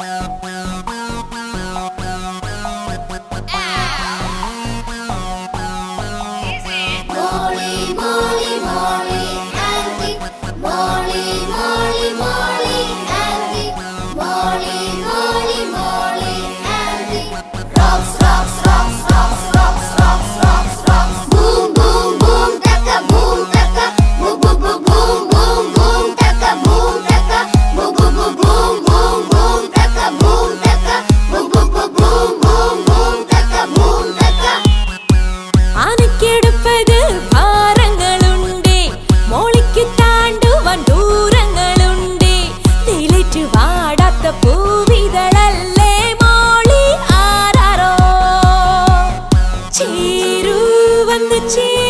Bye. 心。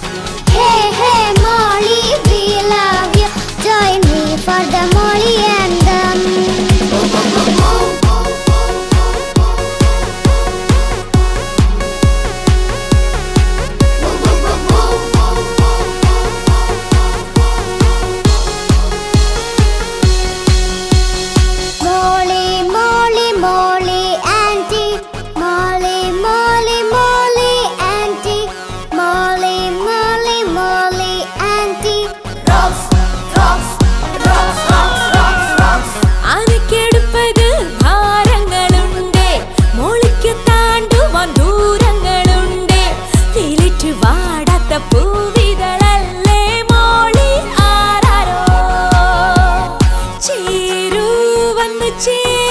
আসে